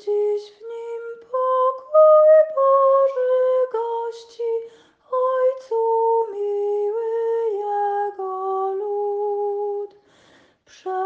Dziś w nim pokój Boży gości, Ojcu miły Jego lud. Prze